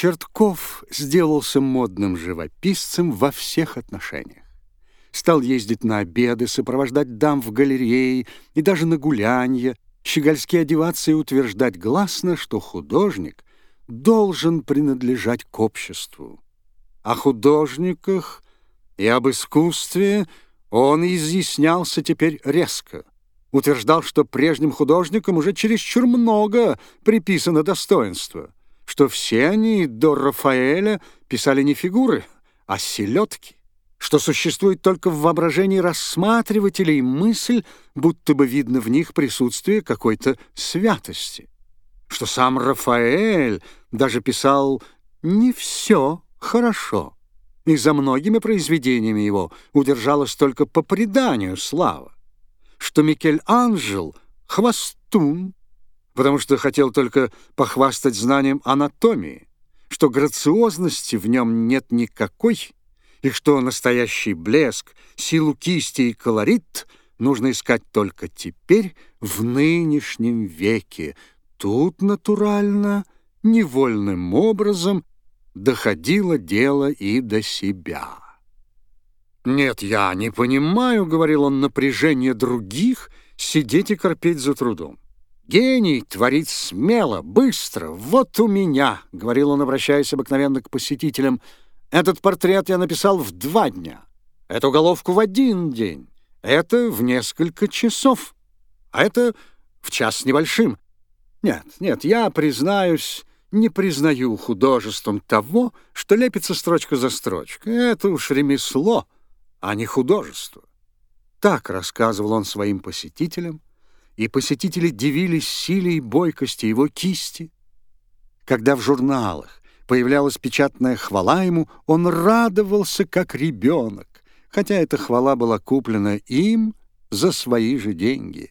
Чертков сделался модным живописцем во всех отношениях. Стал ездить на обеды, сопровождать дам в галереи и даже на гулянья, щегольски одеваться и утверждать гласно, что художник должен принадлежать к обществу. О художниках и об искусстве он изъяснялся теперь резко. Утверждал, что прежним художникам уже чересчур много приписано достоинства, что все они до Рафаэля писали не фигуры, а селедки, что существует только в воображении рассматривателей мысль, будто бы видно в них присутствие какой-то святости, что сам Рафаэль даже писал «не все хорошо» и за многими произведениями его удержалась только по преданию слава, что Микель-Анжел — хвостун, потому что хотел только похвастать знанием анатомии, что грациозности в нем нет никакой, и что настоящий блеск, силу кисти и колорит нужно искать только теперь, в нынешнем веке. Тут натурально, невольным образом доходило дело и до себя. «Нет, я не понимаю, — говорил он, — напряжение других сидеть и корпеть за трудом. Гений творит смело, быстро. Вот у меня, — говорил он, обращаясь обыкновенно к посетителям, — этот портрет я написал в два дня, эту головку в один день, это в несколько часов, а это в час небольшим. Нет, нет, я признаюсь, не признаю художеством того, что лепится строчка за строчкой. Это уж ремесло, а не художество. Так рассказывал он своим посетителям, и посетители дивились силе и бойкости его кисти. Когда в журналах появлялась печатная хвала ему, он радовался, как ребенок, хотя эта хвала была куплена им за свои же деньги.